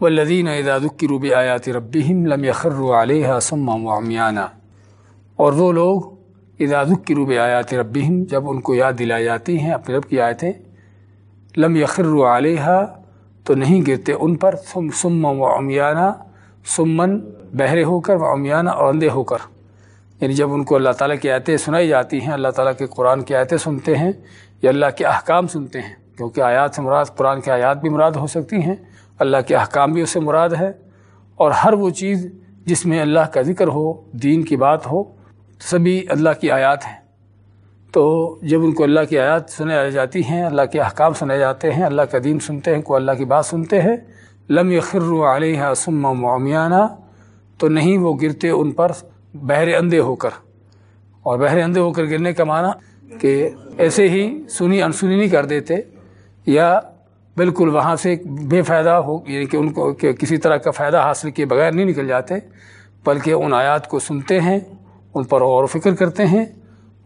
و لدین کی روب آیات ربیم لم یخر علیہ سما وعمیانہ اور وہ لوگ ادادک کی روب آیات ربیم جب ان کو یاد دلائی جاتی ہیں، اپنے رب کی آیتیں، لم یخر علیہ تو نہیں گرتے ان پر سم سم و عمیانہ سمن بہرے ہو کر و عمیانہ اور اندھے ہو کر۔ یعنی جب ان کو اللہ تعالیٰ کی آیتیں سنائی جاتی ہیں، اللہ تعالیٰ کے قرآن کی آیتیں سنتے ہیں یا اللہ کے احکام سنتے ہیں، کیونکہ آیات سے مراد قرآن کی آیات بھی مراد ہو سکتی ہیں اللہ کے احکام بھی اس سے مراد ہے اور ہر وہ چیز جس میں اللہ کا ذکر ہو، دین کی بات ہو، سبھی اللہ کی آیات ہیں۔ تو جب ان کو اللہ کی آیات سنائی جاتی ہیں، اللہ کے احکام سنے جاتے ہیں، اللہ کا دین سنتے ہیں کو اللہ کی بات سنتے ہیں، لم یخر علیہ سم معمیانہ تو نہیں وہ گرتے ان پر بحر اندھے ہو کر۔ اور بحر اندھے ہو کر گرنے کا معنی کہ ایسے ہی سنی انسنی نہیں کر دیتے یا بالکل وہاں سے بے فائدہ ہو یعنی کہ ان کو کہ کسی طرح کا فائدہ حاصل کیے بغیر نہیں نکل جاتے، بلکہ ان آیات کو سنتے ہیں، ان پر غور و فکر کرتے ہیں،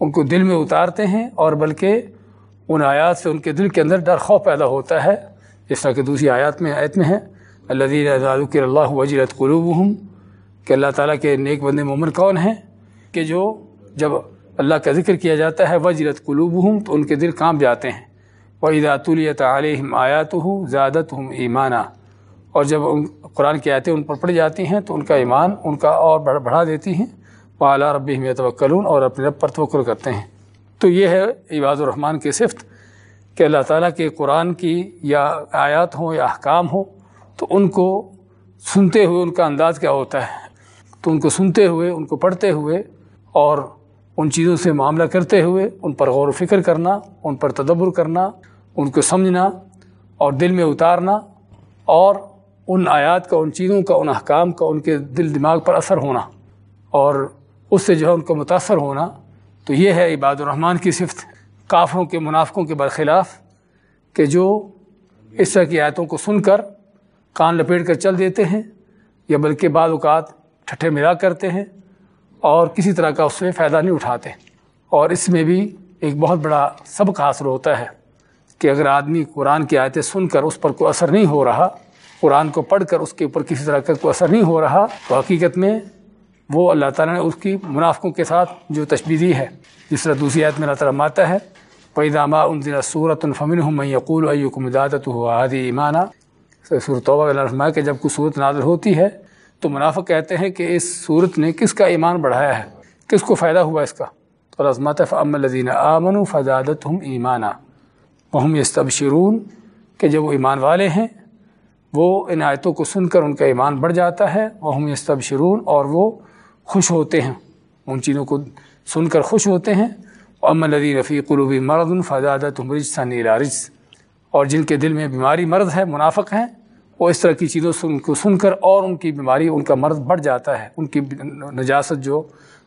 ان کو دل میں اتارتے ہیں، اور بلکہ ان آیات سے ان کے دل کے اندر ڈر خوف پیدا ہوتا ہے، جس طرح کہ دوسری آیات میں، آیت میں ہے اللہ کے اللہ وجیرت قلوب ہوں کہ اللہ تعالیٰ کے نیک بند مومن کون ہیں؟ کہ جو جب اللہ کا ذکر کیا جاتا ہے وجرت قلوب ہوں تو ان کے دل کام جاتے ہیں۔ وہ اداۃلیت علیہم آیات ہوں زیادت ہم ایمانہ اور جب ان قرآن کی آیتیں ان پر پڑھ جاتی ہیں تو ان کا ایمان ان کا اور بڑھا دیتی ہیں۔ وہ اعلیٰ ربی توکلون اور اپنے رب پر توکل کرتے ہیں۔ تو یہ ہے عباد الرحمٰن کی صفت کہ اللہ تعالیٰ کے قرآن کی یا آیات ہوں یا احکام ہوں تو ان کو سنتے ہوئے ان کا انداز کیا ہوتا ہے۔ تو ان کو سنتے ہوئے، ان کو پڑھتے ہوئے اور ان چیزوں سے معاملہ کرتے ہوئے، ان پر غور و فکر کرنا، ان پر تدبر کرنا ان کو سمجھنا اور دل میں اتارنا اور ان آیات کا، ان چیزوں کا، ان احکام کا، ان کے دل دماغ پر اثر ہونا اور اس سے جو ہے ان کو متاثر ہونا، تو یہ ہے عباد الرحمٰن کی صفت، کافروں کے، منافقوں کے برخلاف کہ جو اس طرح کی آیتوں کو سن کر کان لپیٹ کر چل دیتے ہیں یا بلکہ بعض اوقات ٹھٹھے ملا کرتے ہیں اور کسی طرح کا اس سے فائدہ نہیں اٹھاتے اور اس میں بھی ایک بہت بڑا سبق حاصل ہوتا ہے۔ کہ اگر آدمی قرآن کی آیتیں سن کر اس پر کوئی اثر نہیں ہو رہا، قرآن کو پڑھ کر اس کے اوپر کسی طرح کا کوئی اثر نہیں ہو رہا، تو حقیقت میں وہ اللہ تعالیٰ نے اس کی منافقوں کے ساتھ جو دی ہے، جس طرح دوسری آیت میں اللہ تعالیٰ ماتا ہے پیدامہ ان ضلع صورت الفمن ہوں میں یقول دادت ہو عادی ایمانہ صورت اللہ کہ جب کوئی صورت نازل ہوتی ہے، تو منافق کہتے ہیں کہ اس صورت نے کس کا ایمان بڑھایا ہے؟ کس کو فائدہ ہوا اس کا؟ تو رضمت فم الدین آمن و فضادت ہم ایمانہ وہم یستبشرون کہ جب وہ ایمان والے ہیں، وہ ان آیتوں کو سن کر ان کا ایمان بڑھ جاتا ہے۔ وہ ہم یستبشرون اور وہ خوش ہوتے ہیں۔ ان چیزوں کو سن کر خوش ہوتے ہیں۔ امن ندی رفیع قلوبی مرد الفادہ تمرج ثانی لارج اور جن کے دل میں بیماری مرض ہے، منافق ہیں، وہ اس طرح کی چیزوں سن کو سن کر اور ان کی بیماری، ان کا مرض بڑھ جاتا ہے۔ ان کی نجاست جو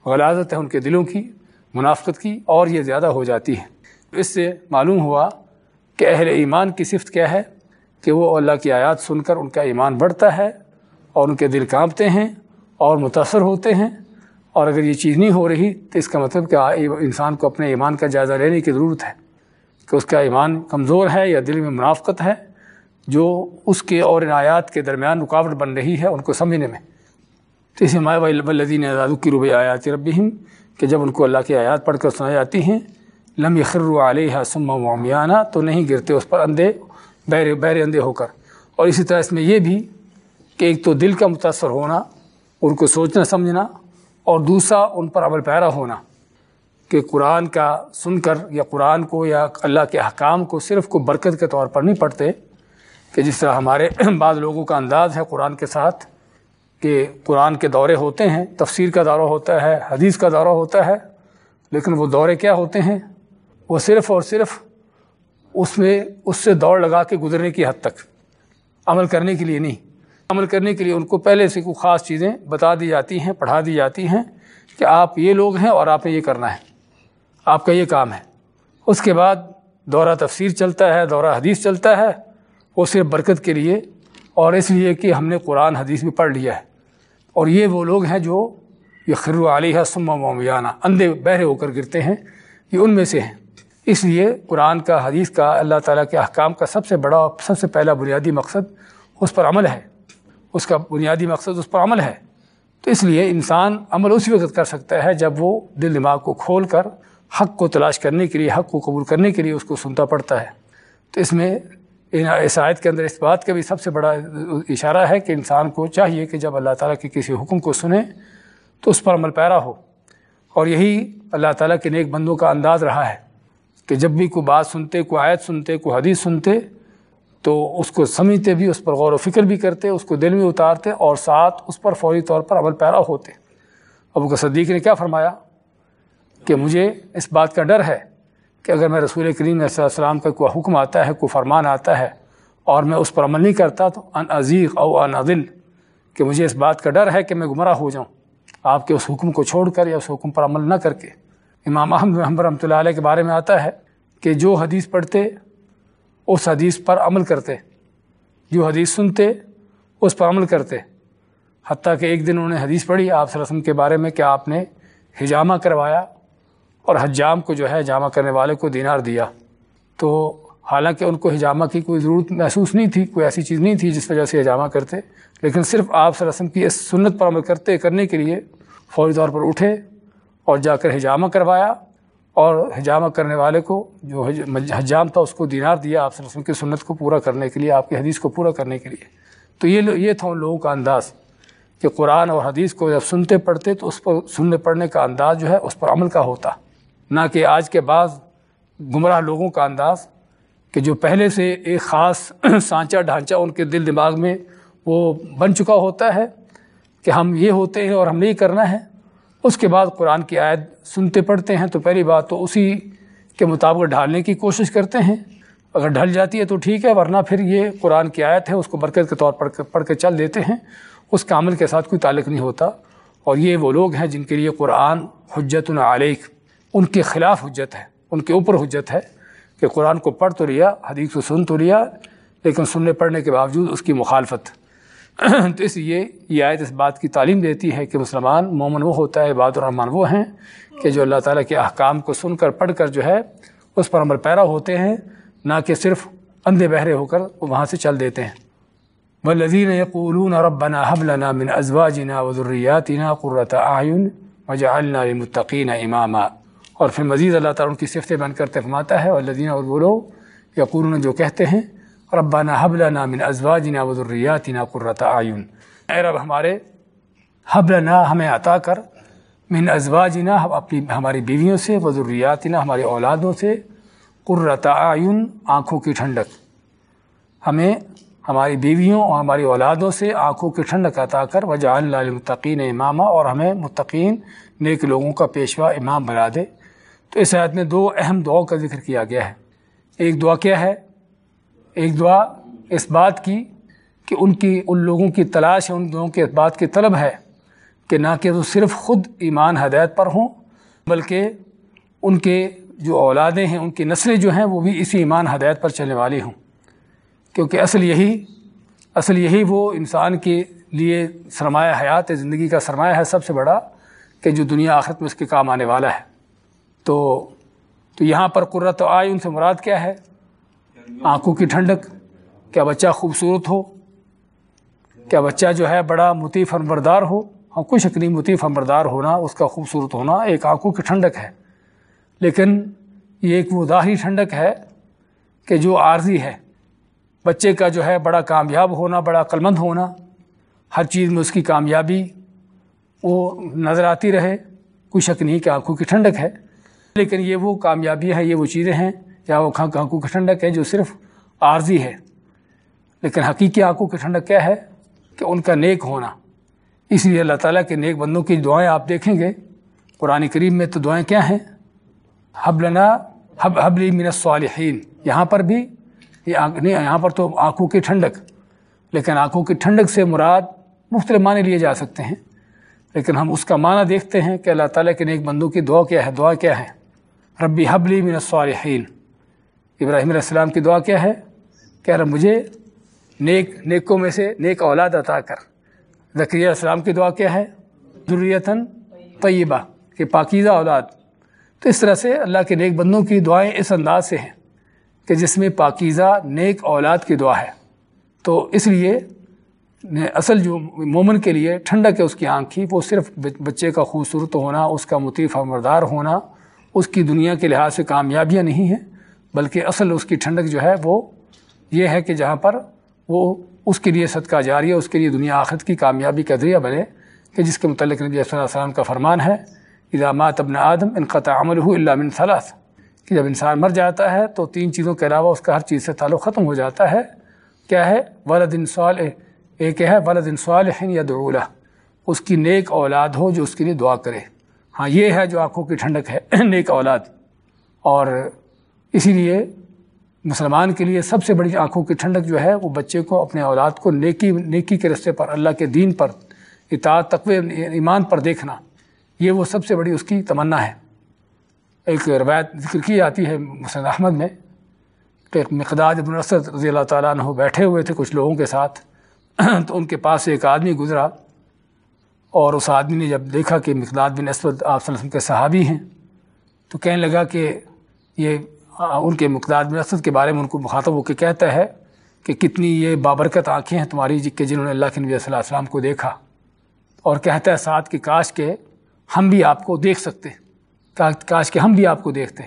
غلازت ہے ان کے دلوں کی، منافقت کی، اور یہ زیادہ ہو جاتی ہے۔ اس سے معلوم ہوا کہ اہل ایمان کی صفت کیا ہے کہ وہ اللہ کی آیات سن کر ان کا ایمان بڑھتا ہے اور ان کے دل کانپتے ہیں اور متاثر ہوتے ہیں اور اگر یہ چیز نہیں ہو رہی تو اس کا مطلب کہ انسان کو اپنے ایمان کا جائزہ لینے کی ضرورت ہے کہ اس کا ایمان کمزور ہے یا دل میں منافقت ہے جو اس کے اور ان آیات کے درمیان رکاوٹ بن رہی ہے ان کو سمجھنے میں۔ تو اسی مائع الدین آزاد کی رب آیات ربیم کہ جب ان کو اللہ کی آیات پڑھ کر سنائی جاتی ہیں لم خر علیہ سم ومیانہ تو نہیں گرتے اس پر اندھے بیر بیر اندھے ہو کر۔ اور اسی طرح اس میں یہ بھی کہ ایک تو دل کا متاثر ہونا، ان کو سوچنا، سمجھنا، اور دوسرا ان پر عمل پیرا ہونا کہ قرآن کا سن کر یا قرآن کو یا اللہ کے احکام کو صرف کو برکت کے طور پر نہیں پڑھتے کہ جس طرح ہمارے بعض لوگوں کا انداز ہے قرآن کے ساتھ کہ قرآن کے دورے ہوتے ہیں، تفسیر کا دورہ ہوتا ہے، حدیث کا دورہ ہوتا ہے، لیکن وہ دورے کیا ہوتے ہیں؟ وہ صرف اور صرف اس میں اس سے دوڑ لگا کے گزرنے کی حد تک۔ عمل کرنے کے لیے نہیں۔ عمل کرنے کے لیے ان کو پہلے سے کوئی خاص چیزیں بتا دی جاتی ہیں، پڑھا دی جاتی ہیں کہ آپ یہ لوگ ہیں اور آپ نے یہ کرنا ہے۔ آپ کا یہ کام ہے۔ اس کے بعد دورہ تفسیر چلتا ہے، دورہ حدیث چلتا ہے۔ وہ صرف برکت کے لیے اور اس لیے کہ ہم نے قرآن، حدیث بھی پڑھ لیا ہے۔ اور یہ وہ لوگ ہیں جو یہ خر علیہ سما مومیانہ اندھے بہرے ہو کر گرتے ہیں۔ یہ ان میں سے ہیں۔ اس لیے قرآن کا، حدیث کا، اللہ تعالیٰ کے احکام کا سب سے بڑا، سب سے پہلا بنیادی مقصد اس پر عمل ہے۔ اس کا بنیادی مقصد اس پر عمل ہے۔ تو اس لیے انسان عمل اسی وقت کر سکتا ہے جب وہ دل دماغ کو کھول کر حق کو تلاش کرنے کے لیے، حق کو قبول کرنے کے لیے اس کو سنتا پڑتا ہے۔ تو اس میں اس آیت کے اندر اس بات کا بھی سب سے بڑا اشارہ ہے کہ انسان کو چاہیے کہ جب اللہ تعالیٰ کے کسی حکم کو سنے تو اس پر عمل پیرا ہو۔ اور یہی اللہ تعالیٰ کے نیک بندوں کا انداز رہا ہے۔ کہ جب بھی کوئی بات سنتے، کوئی آیت سنتے، کوئی حدیث سنتے، تو اس کو سمجھتے بھی، اس پر غور و فکر بھی کرتے، اس کو دل میں اتارتے اور ساتھ اس پر فوری طور پر عمل پیرا ہوتے۔ ابو کا صدیق نے کیا فرمایا؟ کہ مجھے اس بات کا ڈر ہے کہ اگر میں رسول کریم علیہ السلام کا کوئی حکم آتا ہے، کوئی فرمان آتا ہے اور میں اس پر عمل نہیں کرتا، تو ان عزیق او ان عدل کہ مجھے اس بات کا ڈر ہے کہ میں گمراہ ہو جاؤں، آپ کے اس حکم کو چھوڑ کر یا اس حکم پر عمل نہ کر کے۔ امام احمد محمد رحمۃ اللہ علیہ کے بارے میں آتا ہے کہ جو حدیث پڑھتے، اس حدیث پر عمل کرتے۔ جو حدیث سنتے، اس پر عمل کرتے۔ حتیٰ کہ ایک دن انہوں نے حدیث پڑھی، آپ سے رسم کے بارے میں کہ آپ نے حجامہ کروایا اور حجام کو جو ہے جامع کرنے والے کو دینار دیا۔ تو حالانکہ ان کو حجامہ کی کوئی ضرورت محسوس نہیں تھی، کوئی ایسی چیز نہیں تھی جس وجہ سے حجامہ کرتے۔ لیکن صرف آپ سے رسم کی اس سنت پر عمل کرتے کرنے کے لیے فوری طور پر اٹھے۔ اور جا کر حجامہ کروایا اور حجامہ کرنے والے کو جو حجام تھا اس کو دینار دیا آپ وسلم کی سنت کو پورا کرنے کے لیے، آپ کی حدیث کو پورا کرنے کے لیے۔ تو یہ یہ تھا ان لوگوں کا انداز کہ قرآن اور حدیث کو جب سنتے پڑھتے تو اس پر سننے پڑھنے کا انداز جو ہے اس پر عمل کا ہوتا۔ نہ کہ آج کے بعض گمراہ لوگوں کا انداز کہ جو پہلے سے ایک خاص سانچہ ڈھانچہ ان کے دل دماغ میں وہ بن چکا ہوتا ہے کہ ہم یہ ہوتے ہیں اور ہم نہیں کرنا ہے۔ اس کے بعد قرآن کی آیت سنتے پڑھتے ہیں تو پہلی بات تو اسی کے مطابق ڈھالنے کی کوشش کرتے ہیں۔ اگر ڈھل جاتی ہے تو ٹھیک ہے، ورنہ پھر یہ قرآن کی آیت ہے، اس کو برکت کے طور پر پڑھ کے چل دیتے ہیں۔ اس کا عمل کے ساتھ کوئی تعلق نہیں ہوتا۔ اور یہ وہ لوگ ہیں جن کے لیے قرآن حجت العلیق ان کے خلاف حجت ہے، ان کے اوپر حجت ہے کہ قرآن کو پڑھ تو لیا، حدیث کو سن تو لیا، لیکن سننے پڑھنے کے باوجود اس کی مخالفت تو اس لیے یہ آیت اس بات کی تعلیم دیتی ہے کہ مسلمان مومن وہ ہوتا ہے، عباد الرحمٰن وہ ہیں کہ جو اللہ تعالیٰ کے احکام کو سن کر، پڑھ کر جو ہے، اس پر عمل پیرا ہوتے ہیں، نہ کہ صرف اندھے بہرے ہو کر وہاں سے چل دیتے ہیں۔ ولدین یقولون ربنا حب لنا من ازواجنا وذریاتنا قرۃ اعین وجعلنا للمتقین اماما اور پھر مزید اللہ تعالیٰ ان کی صفتیں بن کر تفماتا ہے والذین اور وہ لوگ یقولون جو کہتے ہیں ربنا حب لنا من ازواجنا وذریاتنا قرۃ اعین اے رب ہمارے حب لنا، ہمیں عطا کر من ازواجنا اپنی، ہماری بیویوں سے، وذریاتنا، ہماری اولادوں سے قرۃ اعین آنکھوں کی ٹھنڈک۔ ہمیں، ہماری بیویوں اور ہماری اولادوں سے آنکھوں کی ٹھنڈک عطا کر وجہ اللہ متقین امامہ اور ہمیں متقین، نیک لوگوں کا پیشوا امام بنا دے۔ تو اس آیت میں دو اہم دعاؤں کا ذکر کیا گیا ہے۔ ایک دعا کیا ہے؟ ایک دعا اس بات کی کہ ان کی، ان لوگوں کی تلاش ہے، ان لوگوں کے اس بات کی طلب ہے کہ نہ کہ وہ صرف خود ایمان ہدایت پر ہوں، بلکہ ان کے جو اولادیں ہیں، ان کی نسلیں جو ہیں، وہ بھی اسی ایمان ہدایت پر چلنے والی ہوں۔ کیونکہ اصل یہی اصل یہی وہ انسان کے لیے سرمایہ حیات زندگی کا سرمایہ ہے سب سے بڑا کہ جو دنیا آخرت میں اس کے کام آنے والا ہے۔ تو تو یہاں پر قرۃ آئے ان سے مراد کیا ہے؟ آنکھوں کی ٹھنڈک، کیا بچہ خوبصورت ہو؟ کیا بچہ جو ہے بڑا متی فرمبردار ہو؟ ہاں کوئی شک نہیں متی ہونا، اس کا خوبصورت ہونا ایک آنکھوں کی ٹھنڈک ہے۔ لیکن یہ ایک وہ ظاہری ٹھنڈک ہے کہ جو عارضی ہے، بچے کا جو ہے بڑا کامیاب ہونا، بڑا قلمند ہونا، ہر چیز میں اس کی کامیابی وہ نظر آتی رہے، کوئی شک نہیں کہ آنکھوں کی ٹھنڈک ہے۔ لیکن یہ وہ کامیابی ہے یہ وہ چیزیں ہیں یا وہ آنکھوں کی ٹھنڈک ہے جو صرف عارضی ہے؟ لیکن حقیقی آنکھوں کی ٹھنڈک کیا ہے کہ ان کا نیک ہونا؟ اس لیے اللہ تعالیٰ کے نیک بندوں کی دعائیں آپ دیکھیں گے۔ قرآن کریم میں تو دعائیں کیا ہیں؟ حبلنا حب حبلی من الصالحین۔ یہاں پر بھی یہ نہیں، یہاں پر تو آنکھوں کی ٹھنڈک۔ لیکن آنکھوں کی ٹھنڈک سے مراد مختلف معنی لیے جا سکتے ہیں۔ لیکن ہم اس کا معنی دیکھتے ہیں کہ اللہ تعالیٰ کے نیک بندوں کی دعا کیا ہے؟ دعا کیا ہے؟ ربی حبلی من الصالحین۔ ابراہیم علیہ السلام کی دعا کیا ہے؟ کہ رب مجھے نیک، نیکوں میں سے نیک اولاد عطا کر۔ ذکریہ علیہ السلام کی دعا کیا ہے؟ ضروریتاً طیبہ، کہ پاکیزہ اولاد۔ تو اس طرح سے اللہ کے نیک بندوں کی دعائیں اس انداز سے ہیں کہ جس میں پاکیزہ، نیک اولاد کی دعا ہے۔ تو اس لیے اصل جو مومن کے لیے ٹھنڈک ہے، اس کی آنکھ کی وہ صرف بچے کا خوبصورت ہونا، اس کا مطیف مردار ہونا، اس کی دنیا کے لحاظ سے کامیابیاں نہیں ہیں۔ بلکہ اصل اس کی ٹھنڈک جو ہے وہ یہ ہے کہ جہاں پر وہ اس کے لیے صدقہ جاریہ اس کے لیے دنیا آخرت کی کامیابی کا ذریعہ بنے، کہ جس کے متعلق نبی صلی اللہ علیہ وسلم کا فرمان ہے ادامات ابن آدم انقطع عمل ہو اللہ من ثلاث کہ جب انسان مر جاتا ہے تو تین چیزوں کے علاوہ اس کا ہر چیز سے تعلق ختم ہو جاتا ہے۔ کیا ہے؟ ولد سوال ایک ہے، ولد صالح یا دعولہ اس کی نیک اولاد ہو جو اس کے لیے دعا کرے۔ ہاں یہ ہے جو آنکھوں کی ٹھنڈک ہے، نیک اولاد۔ اور اسی لیے مسلمان کے لیے سب سے بڑی آنکھوں کی ٹھنڈک جو ہے وہ بچے کو، اپنے اولاد کو نیکی نیکی کے رستے پر، اللہ کے دین پر، اطاعت، تقوی، ایمان پر دیکھنا، یہ وہ سب سے بڑی اس کی تمنا ہے۔ ایک روایت ذکر کی جاتی ہے مسند احمد میں کہ مقداد ابن اسد رضی اللہ تعالیٰ عنہ بیٹھے ہوئے تھے کچھ لوگوں کے ساتھ۔ تو ان کے پاس ایک آدمی گزرا اور اس آدمی نے جب دیکھا کہ مقداد بن اسود آپ صلی اللہ علیہ وسلم کے صحابی ہیں تو کہنے لگا کہ یہ ہاں، ان کے مقداد بن اسد کے بارے میں ان کو مخاطب ہو کے کہتا ہے کہ کتنی یہ بابرکت آنکھیں ہیں تمہاری کہ جنہوں نے اللہ کے نبی صلی اللہ علیہ وسلم کو دیکھا۔ اور کہتا ہے ساتھ کہ کاش کے ہم بھی آپ کو دیکھ سکتے کاش کہ ہم بھی آپ کو دیکھتے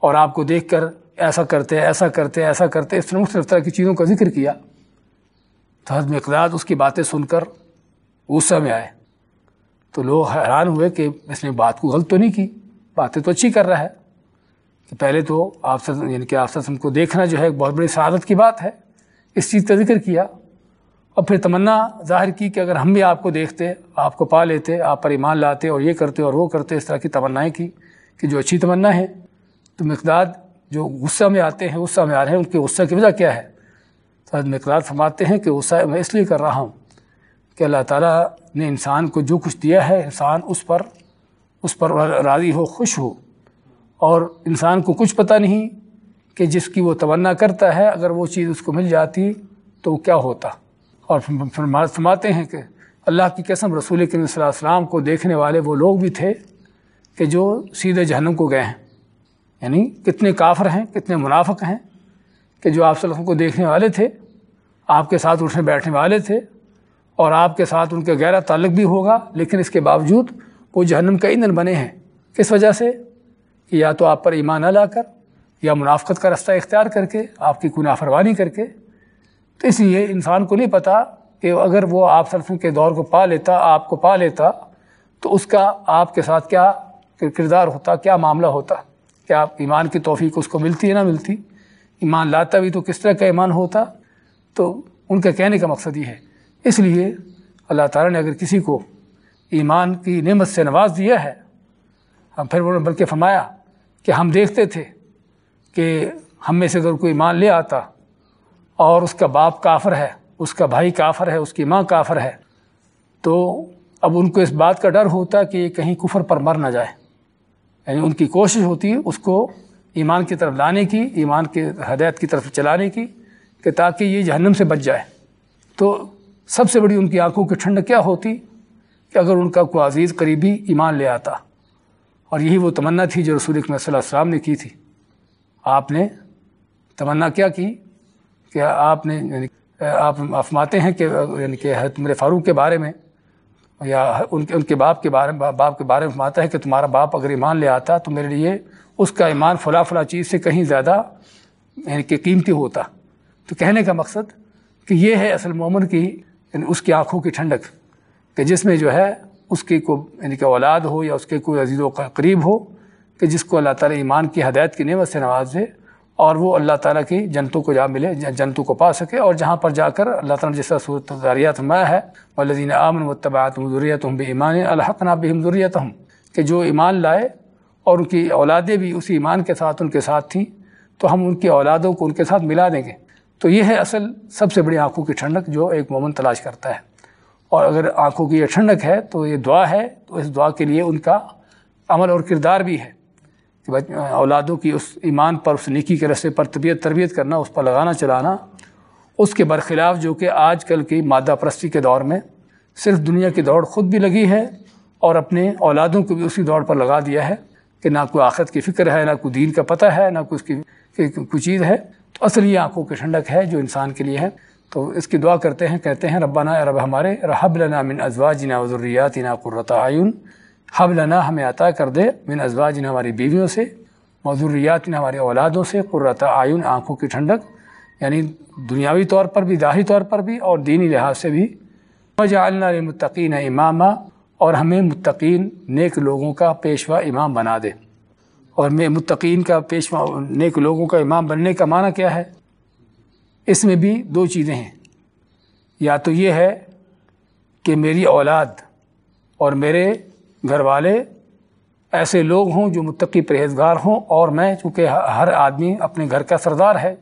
اور آپ کو دیکھ کر ایسا کرتے ایسا کرتے ایسا کرتے، اس طرح مختلف طرح کی چیزوں کا ذکر کیا۔ تو حضرت مقداد اس کی باتیں سن کر غصہ میں آئے۔ تو لوگ حیران ہوئے کہ اس نے بات کو غلط تو نہیں کی، باتیں تو اچھی کر رہا ہے۔ کہ پہلے تو آپ یعنی کہ آپ سے کو دیکھنا جو ہے ایک بہت بڑی سعادت کی بات ہے۔ اس چیز کا ذکر کیا۔ اور پھر تمنا ظاہر کی کہ اگر ہم بھی آپ کو دیکھتے، آپ کو پا لیتے، آپ پر ایمان لاتے اور یہ کرتے اور وہ کرتے، اس طرح کی تمنائیں کی کہ جو اچھی تمنا ہے۔ تو مقداد جو غصہ میں آتے ہیں، غصہ میں آ رہے ہیں، ان کے غصہ کی وجہ کیا ہے؟ تو مقداد فرماتے ہیں کہ غصہ میں اس لیے کر رہا ہوں کہ اللہ تعالیٰ نے انسان کو جو کچھ دیا ہے، انسان اس پر اس پر راضی ہو، خوش ہو۔ اور انسان کو کچھ پتہ نہیں کہ جس کی وہ تمنا کرتا ہے، اگر وہ چیز اس کو مل جاتی تو وہ کیا ہوتا؟ اور فرماتے ہیں کہ اللہ کی قسم رسول کے صلی اللہ علیہ وسلم کو دیکھنے والے وہ لوگ بھی تھے کہ جو سیدھے جہنم کو گئے ہیں۔ یعنی کتنے کافر ہیں، کتنے منافق ہیں کہ جو آپ صلی اللہ علیہ وسلم کو دیکھنے والے تھے، آپ کے ساتھ اٹھنے بیٹھنے والے تھے اور آپ کے ساتھ ان کا گہرا تعلق بھی ہوگا، لیکن اس کے باوجود وہ جہنم کا ایندھن بنے ہیں۔ کس وجہ سے؟ کہ یا تو آپ پر ایمان نہ لا کر یا منافقت کا رستہ اختیار کر کے آپ کی نافرمانی کر کے۔ تو اس لیے انسان کو نہیں پتا کہ اگر وہ آپ سلفوں کے دور کو پا لیتا، آپ کو پا لیتا، تو اس کا آپ کے ساتھ کیا کردار ہوتا، کیا معاملہ ہوتا؟ کیا ایمان کی توفیق اس کو ملتی ہے نہ ملتی؟ ایمان لاتا بھی تو کس طرح کا ایمان ہوتا؟ تو ان کا کہنے کا مقصد یہ ہے۔ اس لیے اللہ تعالیٰ نے اگر کسی کو ایمان کی نعمت سے نواز دیا ہے، ہم پھر انہوں نے بلکہ فرمایا کہ ہم دیکھتے تھے کہ ہم میں سے اگر کوئی ایمان لے آتا اور اس کا باپ کافر ہے، اس کا بھائی کافر ہے، اس کی ماں کافر ہے، تو اب ان کو اس بات کا ڈر ہوتا کہ یہ کہیں کفر پر مر نہ جائے۔ یعنی ان کی کوشش ہوتی ہے اس کو ایمان کی طرف لانے کی، ایمان کے ہدایت کی طرف چلانے کی کہ تاکہ یہ جہنم سے بچ جائے۔ تو سب سے بڑی ان کی آنکھوں کی ٹھنڈ کیا ہوتی کہ اگر ان کا کوئی عزیز قریبی ایمان لے آتا۔ اور یہی وہ تمنا تھی جو رسول صلی اللہ علیہ وسلم نے کی تھی۔ آپ نے تمنا کیا کی؟ کہ آپ نے یعنی آپ افماتے ہیں کہ یعنی کہ میرے فاروق کے بارے میں یا ان کے ان کے باپ کے بارے میں باپ کے بارے میں فرماتا ہے کہ تمہارا باپ اگر ایمان لے آتا تو میرے لیے اس کا ایمان فلاں فلاں چیز سے کہیں زیادہ یعنی کہ قیمتی ہوتا۔ تو کہنے کا مقصد کہ یہ ہے اصل مومن کی یعنی اس کی آنکھوں کی ٹھنڈک کہ جس میں جو ہے اس کی کو یعنی کہ اولاد ہو یا اس کے کوئی عزیز و قریب ہو، کہ جس کو اللہ تعالیٰ ایمان کی ہدایت کی نعمت سے نواز دے اور وہ اللہ تعالیٰ کی جنتوں کو جا ملے جنتوں کو پا سکے اور جہاں پر جا کر اللہ تعالیٰ نے جیسا صورت داریات مایا ہے وہ لذین امن و طبعت ضروریت ہوں بے ایمان الحق ناب ضروریت ہوں کہ جو ایمان لائے اور ان کی اولادیں بھی اسی ایمان کے ساتھ ان کے ساتھ تھیں، تو ہم ان کی اولادوں کو ان کے ساتھ ملا دیں گے۔ تو یہ ہے اصل سب سے بڑی آنکھوں کی ٹھنڈک جو ایک مومن تلاش کرتا ہے۔ اور اگر آنکھوں کی یہ ٹھنڈک ہے تو یہ دعا ہے، تو اس دعا کے لیے ان کا عمل اور کردار بھی ہے۔ کہ اولادوں کی اس ایمان پر، اس نیکی کے رسے پر طبیعت تربیت کرنا، اس پر لگانا، چلانا، اس کے برخلاف جو کہ آج کل کی مادہ پرستی کے دور میں صرف دنیا کی دوڑ خود بھی لگی ہے اور اپنے اولادوں کو بھی اسی دوڑ پر لگا دیا ہے کہ نہ کوئی آخرت کی فکر ہے، نہ کوئی دین کا پتہ ہے، نہ کوئی اس کی کوئی چیز ہے۔ تو اصل یہ آنکھوں کی ٹھنڈک ہے جو انسان کے لیے ہے۔ تو اس کی دعا کرتے ہیں، کہتے ہیں، ربنا رب ہمارے، رحب لنا من ازواجنا وذریاتنا قرۃ اعین۔ حب لنا، ہمیں عطا کر دے من ازواجنا ہماری بیویوں سے وذریاتنا ہماری اولادوں سے قرۃ اعین، آنکھوں کی ٹھنڈک۔ یعنی دنیاوی طور پر بھی ظاہری طور پر بھی اور دینی لحاظ سے بھی۔ وجعلنا للمتقین اماما، اور ہمیں متقین، نیک لوگوں کا پیشوا امام بنا دے۔ اور میں متقین کا پیشوا، نیک لوگوں کا امام بننے کا معنی کیا ہے؟ اس میں بھی دو چیزیں ہیں۔ یا تو یہ ہے کہ میری اولاد اور میرے گھر والے ایسے لوگ ہوں جو متقی پرہیزگار ہوں اور میں چونکہ ہر آدمی اپنے گھر کا سردار ہے،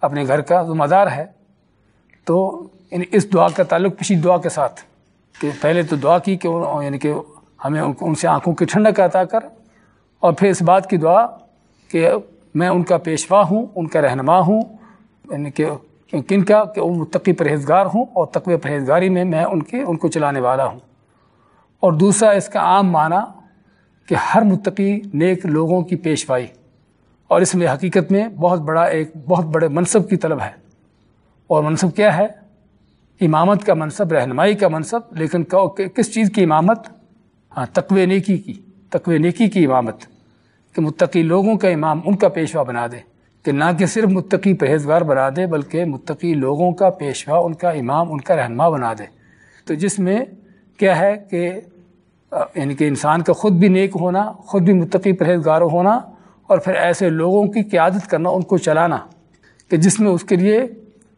اپنے گھر کا ذمہ دار ہے، تو اس دعا کا تعلق کسی دعا کے ساتھ، کہ پہلے تو دعا کی کہ یعنی کہ ہمیں ان سے آنکھوں کی ٹھنڈک عطا کر اور پھر اس بات کی دعا کہ میں ان کا پیشوا ہوں، ان کا رہنما ہوں یعنی کہ کن کا کہ وہ متقی پرہیزگار ہوں اور تقوی پرہیزگاری میں میں ان کے ان کو چلانے والا ہوں۔ اور دوسرا اس کا عام معنی کہ ہر متقی نیک لوگوں کی پیشوائی۔ اور اس میں حقیقت میں بہت بڑا ایک بہت بڑے منصب کی طلب ہے۔ اور منصب کیا ہے؟ امامت کا منصب، رہنمائی کا منصب، لیکن کس چیز کی امامت؟ ہاں تقوی نیکی کی، تقوی نیکی کی امامت۔ کہ متقی لوگوں کا امام ان کا پیشوا بنا دے۔ کہ نہ کہ صرف متقی پرہیزگار بنا دے، بلکہ متقی لوگوں کا پیشوا، ان کا امام، ان کا رہنما بنا دے۔ تو جس میں کیا ہے کہ یعنی کہ انسان کا خود بھی نیک ہونا، خود بھی متقی پرہیزگار ہونا، اور پھر ایسے لوگوں کی قیادت کرنا، ان کو چلانا، کہ جس میں اس کے لیے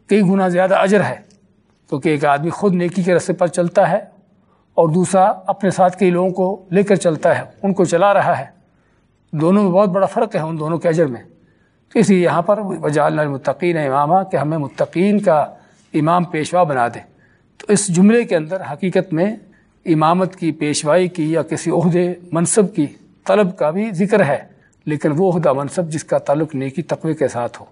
کئی گنا زیادہ اجر ہے۔ کیونکہ ایک آدمی خود نیکی کے رستے پر چلتا ہے، اور دوسرا اپنے ساتھ کئی لوگوں کو لے کر چلتا ہے، ان کو چلا رہا ہے۔ دونوں میں بہت بڑا فرق ہے ان دونوں کے اجر میں۔ تو اس لیے یہاں پر وجال المتقین امامہ کہ ہمیں متقین کا امام پیشوا بنا دے۔ تو اس جملے کے اندر حقیقت میں امامت کی پیشوائی کی یا کسی عہدے، منصب کی طلب کا بھی ذکر ہے، لیکن وہ عہدہ، منصب جس کا تعلق نیکی، تقوی کے ساتھ ہو،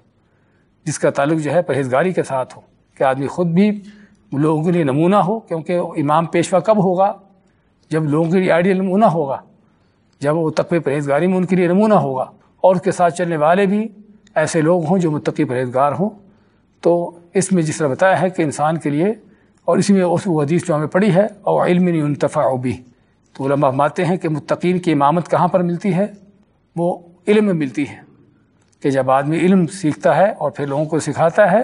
جس کا تعلق جو ہے پرہیزگاری کے ساتھ ہو، کہ آدمی خود بھی لوگوں کے لیے نمونہ ہو، کیونکہ امام پیشوا کب ہوگا؟ جب لوگوں کے لیے آئیڈیل نمونہ ہوگا، جب وہ تقوی پرہیزگاری میں ان کے لیے نمونہ ہوگا، اور اس کے ساتھ چلنے والے بھی ایسے لوگ ہوں جو متقی پرہیزگار ہوں۔ تو اس میں جس طرح بتایا ہے کہ انسان کے لیے، اور اسی میں اس وہ حدیث جو ہمیں پڑھی ہے اور علم انتفا بھی تو علماء ماتے ہیں کہ متقین کی امامت کہاں پر ملتی ہے؟ وہ علم میں ملتی ہے۔ کہ جب آدمی علم سیکھتا ہے اور پھر لوگوں کو سکھاتا ہے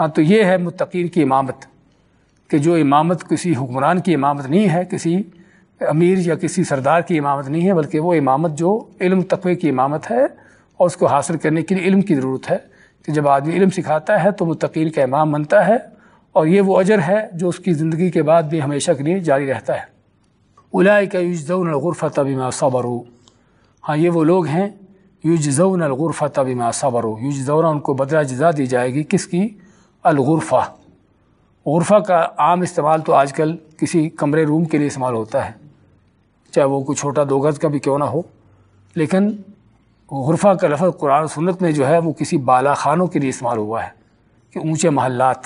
ہاں تو یہ ہے متقین کی امامت۔ کہ جو امامت کسی حکمران کی امامت نہیں ہے، کسی امیر یا کسی سردار کی امامت نہیں ہے، بلکہ وہ امامت جو علم تقوی کی امامت ہے اور اس کو حاصل کرنے کے لیے علم کی ضرورت ہے کہ جب آدمی علم سکھاتا ہے تو متقین کا امام بنتا ہے اور یہ وہ اجر ہے جو اس کی زندگی کے بعد بھی ہمیشہ کے لیے جاری رہتا ہے۔ الائے کا یوجزون الغرفہ طبیمہ صبر ہاں یہ وہ لوگ ہیں یوجزون الغرفہ طبیمہ صبر یوجزون ان کو بدلہ جزا دی جائے گی۔ کس کی؟ الغرفہ۔ غرفہ کا عام استعمال تو آج کل کسی کمرے روم کے لیے استعمال ہوتا ہے، چاہے وہ کوئی چھوٹا دو گز کا بھی کیوں نہ ہو، لیکن غرفہ کا لفظ قرآن سنت میں جو ہے وہ کسی بالا خانوں کے لیے استعمال ہوا ہے کہ اونچے محلات۔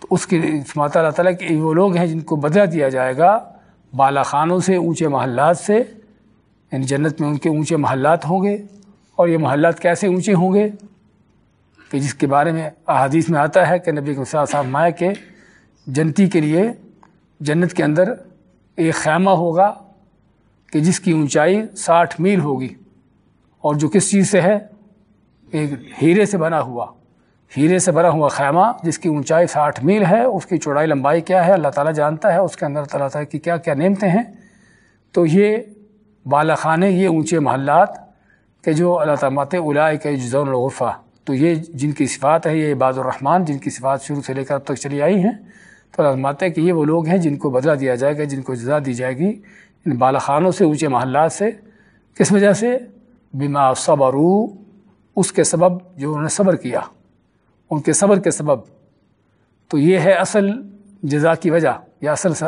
تو اس کے اسمات اللہ تعالیٰ کہ وہ لوگ ہیں جن کو بدلا دیا جائے گا بالا خانوں سے، اونچے محلات سے۔ یعنی جنت میں ان کے اونچے محلات ہوں گے۔ اور یہ محلات کیسے اونچے ہوں گے؟ کہ جس کے بارے میں احادیث میں آتا ہے کہ نبی صاحب مایا کہ جنتی کے لیے جنت کے اندر ایک خیمہ ہوگا کہ جس کی اونچائی ساٹھ میل ہوگی۔ اور جو کس چیز سے ہے؟ ایک ہیرے سے بنا ہوا، ہیرے سے بنا ہوا خیمہ، جس کی اونچائی ساٹھ میل ہے، اس کی چوڑائی لمبائی کیا ہے؟ اللہ تعالیٰ جانتا ہے، اس کے اندر اللہ تعالیٰ کی کیا کیا نعمتیں ہیں؟ تو یہ بالا خانے، یہ اونچے محلات کہ جو اللہ تعالیٰ الائے کے جزون الغفہ تو یہ جن کی صفات ہے یہ عباد الرحمٰن، جن کی صفات شروع سے لے کر اب تک چلی آئی ہیں، تو اللہ ہے کہ یہ وہ لوگ ہیں جن کو بدلا دیا جائے گا، جن کو جزا دی جائے گی، ان بالا خانوں سے، اونچے محلات سے۔ کس وجہ سے؟ بیما صبرو اس کے سبب جو انہوں نے صبر کیا۔ ان کے صبر کے سبب۔ تو یہ ہے اصل جزا کی وجہ، یا اصل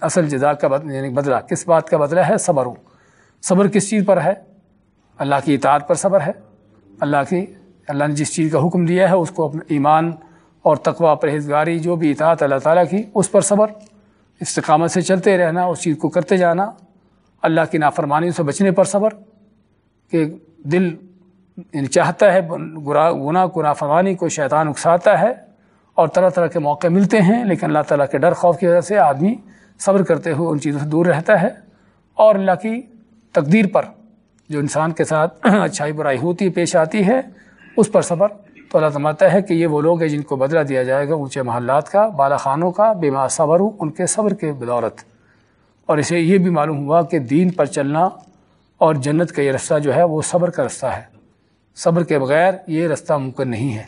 اصل جزا کا یعنی بدلہ۔ کس بات کا بدلہ ہے؟ صبر صبر کس چیز پر ہے؟ اللہ کی اطاعت پر صبر ہے۔ اللہ کی اللہ نے جس چیز کا حکم دیا ہے، اس کو اپنے ایمان اور تقوا پرہیزگاری، جو بھی اطاعت اللہ تعالیٰ کی، اس پر صبر۔ استقامت سے چلتے رہنا، اس چیز کو کرتے جانا۔ اللہ کی نافرمانی سے بچنے پر صبر۔ کہ دل یعنی چاہتا ہے، گناہ کو نافرمانی کو شیطان اکساتا ہے اور طرح طرح کے موقع ملتے ہیں، لیکن اللہ تعالیٰ کے ڈر، خوف کی وجہ سے آدمی صبر کرتے ہوئے ان چیزوں سے دور رہتا ہے اور اللہ کی تقدیر پر جو انسان کے ساتھ اچھائی، برائی ہوتی، پیش آتی ہے، اس پر صبر تو اللہ تماتا ہے کہ یہ وہ لوگ ہیں جن کو بدلہ دیا جائے گا اونچے محلات کا، بالا خانوں کا بیما صبر ان کے صبر کے بدولت۔ اور اسے یہ بھی معلوم ہوا کہ دین پر چلنا اور جنت کا یہ رستہ جو ہے وہ صبر کا رستہ ہے۔ صبر کے بغیر یہ رستہ ممکن نہیں ہے۔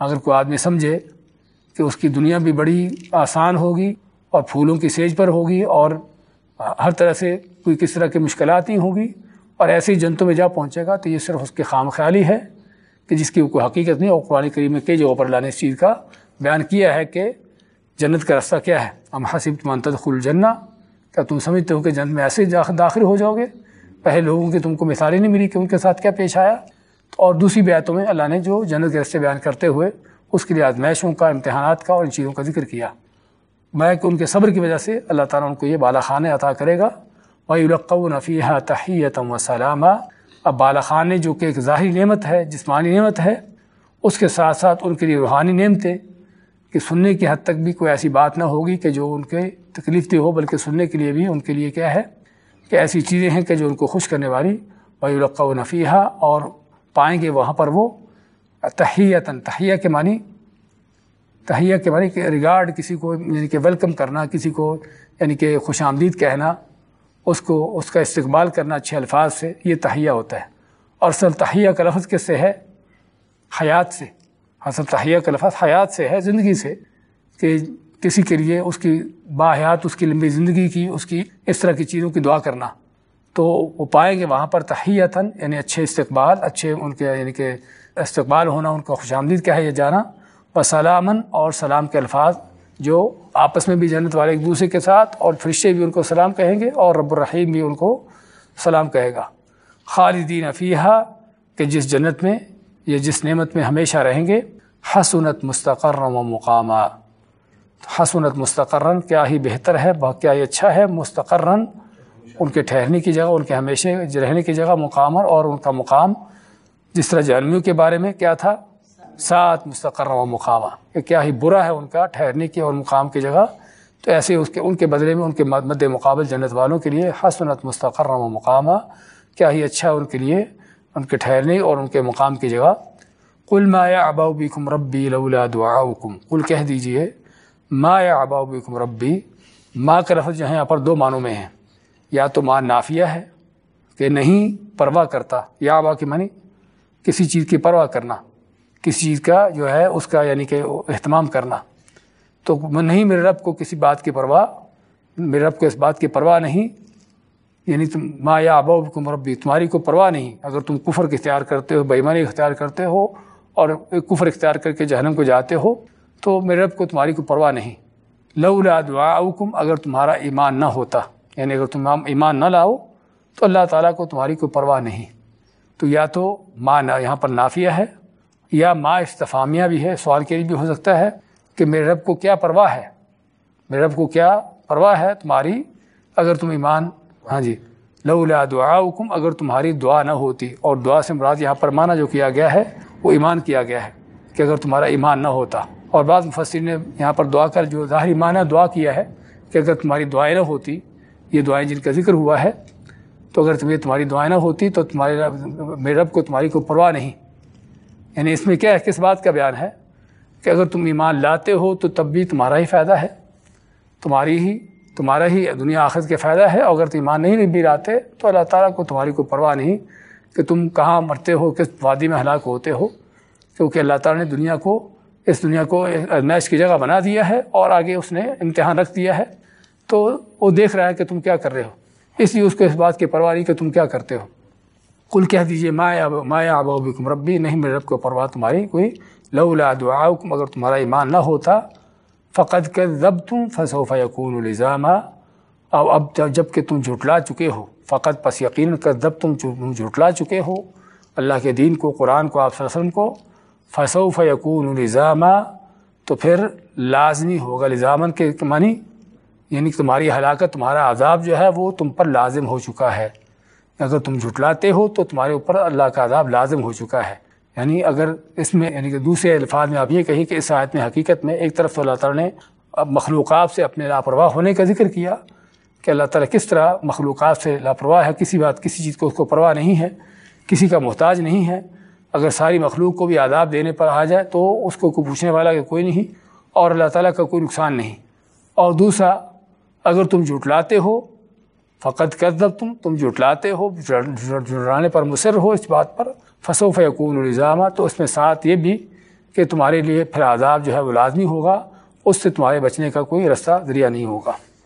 اگر کوئی آدمی سمجھے کہ اس کی دنیا بھی بڑی آسان ہوگی اور پھولوں کی سیج پر ہوگی اور ہر طرح سے کوئی کس طرح کی مشکلات ہی ہوگی اور ایسی جنتوں میں جا پہنچے گا تو یہ صرف اس کے خام خیالی ہے کہ جس کی کوئی حقیقت نہیں، اور قرآن کریم میں کئی جگہوں پر لانے اس چیز کا بیان کیا ہے کہ جنت کا رستہ کیا ہے۔ ہم حسب منتد خل جنا کیا تم سمجھتے ہو کہ جنت میں ایسے داخل ہو جاؤ گے؟ پہلے لوگوں کی تم کو مثالیں نہیں ملی کہ ان کے ساتھ کیا پیش آیا؟ اور دوسری بیعتوں میں اللہ نے جو جنت کے رستے بیان کرتے ہوئے اس کے لیے آزمائشوں کا، امتحانات کا اور ان چیزوں کا ذکر کیا۔ میں کہ ان کے صبر کی وجہ سے اللہ تعالیٰ ان کو یہ بالا خانے عطا کرے گا۔ وہی القو نفیہ تحیتم و سلامہ اب بالا خانے جو کہ ایک ظاہری نعمت ہے، جسمانی نعمت ہے، اس کے ساتھ ساتھ ان کے لیے روحانی نعمتیں کہ سننے کی حد تک بھی کوئی ایسی بات نہ ہوگی کہ جو ان کے تکلیف دہ ہو، بلکہ سننے کے لیے بھی ان کے لیے کیا ہے؟ کہ ایسی چیزیں ہیں کہ جو ان کو خوش کرنے والی وہی و نفیہ اور پائیں گے وہاں پر وہ تحیتاً، تحیہ کے معنی تہیہ کے معنی کہ ریگارڈ کسی کو یعنی کہ ویلکم کرنا، کسی کو یعنی کہ خوش آمدید کہنا، اس کو، اس کا استقبال کرنا اچھے الفاظ سے، یہ تہیہ ہوتا ہے۔ اور اصل تہیہ کا لفظ کس سے ہے؟ حیات سے۔ اصل تہیہ کا لفظ حیات سے ہے، زندگی سے، کہ کسی کے لیے اس کی باحیات، اس کی لمبی زندگی کی، اس کی اس طرح کی چیزوں کی دعا کرنا۔ تو وہ پائیں گے وہاں پر تحیتاً یعنی اچھے استقبال، اچھے ان کے یعنی کہ استقبال ہونا، ان کا خوش آمدید کیا ہے یہ جانا۔ و سلامن اور سلام کے الفاظ، جو آپس میں بھی جنت والے ایک دوسرے کے ساتھ اور فرشتے بھی ان کو سلام کہیں گے اور رب الرحیم بھی ان کو سلام کہے گا۔ خالدین افیہ کہ جس جنت میں یا جس نعمت میں ہمیشہ رہیں گے، حسنت مستقر و مقامہ حسنت مستقرن، کیا ہی بہتر ہے کیا ہی اچھا ہے، مستقرن ان کے ٹھہرنے کی جگہ، ان کے ہمیشہ رہنے کی جگہ مقامر اور ان کا مقام، جس طرح جہنمیوں کے بارے میں کیا تھا؟ ساتھ مستقر و مقامہ کہ کیا ہی برا ہے ان کا ٹھہرنے کی اور مقام کی جگہ۔ تو ایسے اس کے، ان کے بدلے میں ان کے مد مقابل جنت والوں کے لیے حسنت مستقر و مقامہ کیا ہی اچھا ان کے لیے، ان کے ٹھہرنے اور ان کے مقام کی جگہ۔ کل ما اباؤ بیکم ربی لولا دعاؤکم کل کہہ دیجیے ما یا اباؤ بیکم ربی ماں کا لفظ جو ہے یہاں پر دو معنوں میں ہیں۔ یا تو ماں نافیہ ہے کہ نہیں پرواہ کرتا، یا ابا کی معنی کسی چیز کی پرواہ کرنا، کسی چیز کا جو ہے اس کا یعنی کہ اہتمام کرنا۔ تو نہیں، میرے رب کو کسی بات کی پرواہ، میرے رب کو اس بات کی پرواہ نہیں۔ یعنی تم ماں یا آبا کو مربی تمہاری کو پرواہ نہیں۔ اگر تم کفر اختیار کرتے ہو بےمانی اختیار کرتے ہو اور کفر اختیار کر کے جہنم کو جاتے ہو تو میرے رب کو تمہاری کو پرواہ نہیں۔ لولا دعاؤکم، اگر تمہارا ایمان نہ ہوتا یعنی اگر تم ایمان نہ لاؤ، تو اللہ تعالیٰ کو تمہاری کوئی پرواہ نہیں۔ تو یا تو ماں یہاں پر نافیہ ہے، یا ما استفامیہ بھی ہے۔ سوال کے لیے بھی ہو سکتا ہے کہ میرے رب کو کیا پرواہ ہے؟ میرے رب کو کیا پرواہ ہے تمہاری؟ اگر تم ایمان ہاں جی۔ لولا دعا حکم اگر تمہاری دعا نہ ہوتی، اور دعا سے مراد یہاں پر مانا جو کیا گیا ہے، وہ ایمان کیا گیا ہے کہ اگر تمہارا ایمان نہ ہوتا۔ اور بعض مفسر نے یہاں پر دعا کر جو ظاہر ایمان ہے دعا کیا ہے کہ اگر تمہاری دعائیں نہ ہوتی، یہ دعائیں جن کا ذکر ہوا ہے، تو اگر تمہیں تمہاری دعائیں نہ ہوتی تو تمہارے میرے رب کو تمہاری کوئی پرواہ نہیں۔ یعنی اس میں کیا ہے؟ کس بات کا بیان ہے؟ کہ اگر تم ایمان لاتے ہو تو تب بھی تمہارا ہی فائدہ ہے۔ تمہاری ہی، تمہارا ہی دنیا آخر کے فائدہ ہے۔ اور اگر تم ایمان نہیں بھی لاتے تو اللہ تعالیٰ کو تمہاری کوئی پرواہ نہیں کہ تم کہاں مرتے ہو، کس وادی میں ہلاک ہوتے ہو، کیونکہ اللہ تعالیٰ نے دنیا کو اس دنیا کو ازمائش کی جگہ بنا دیا ہے اور آگے اس نے امتحان رکھ دیا ہے۔ تو وہ دیکھ رہا ہے کہ تم کیا کر رہے ہو۔ اس لیے اس کو اس بات کی پرواہ نہیں کہ تم کیا کرتے ہو۔ کل کہہ دیجیے مایا مایا آبا بکم ربی، نہیں، میرے رب کو پرواہ تمہاری کوئی۔ لولا دعاؤکم، اگر تمہارا ایمان نہ ہوتا فقط کے ضب تم فصوف یقون الزامہ اب اب جبکہ تم جھٹلا چکے ہو، فقط پس یقین کر ضب تم جھٹلا چکے ہو۔ اللہ کے دین کو، قرآن کو، آپ وسلم کو فصوف یقون الزامہ تو پھر لازمی ہوگا لزامن کے معنی یعنی تمہاری ہلاکت، تمہارا عذاب جو ہے وہ تم پر لازم ہو چکا ہے۔ اگر تم جھٹلاتے ہو تو تمہارے اوپر اللہ کا عذاب لازم ہو چکا ہے۔ یعنی اگر اس میں یعنی کہ دوسرے الفاظ میں آپ یہ کہی کہ اس آیت میں حقیقت میں ایک طرف تو اللہ تعالیٰ نے اب مخلوقات سے اپنے لاپرواہ ہونے کا ذکر کیا کہ اللہ تعالیٰ کس طرح مخلوقات سے لاپرواہ ہے، کسی بات، کسی چیز کو اس کو پرواہ نہیں ہے، کسی کا محتاج نہیں ہے۔ اگر ساری مخلوق کو بھی آداب دینے پر آ جائے تو اس کو کوئی پوچھنے والا کہ کوئی نہیں اور اللہ تعالیٰ کا کوئی نقصان نہیں۔ اور دوسرا، اگر تم جھٹلاتے ہو فقط کردب تم تم جھٹلاتے ہو، جھٹلانے پر مصر ہو اس بات پر فصوف یقون الزامہ تو اس میں ساتھ یہ بھی کہ تمہارے لیے پھر عذاب جو ہے وہ لازمی ہوگا، اس سے تمہارے بچنے کا کوئی رستہ ذریعہ نہیں ہوگا۔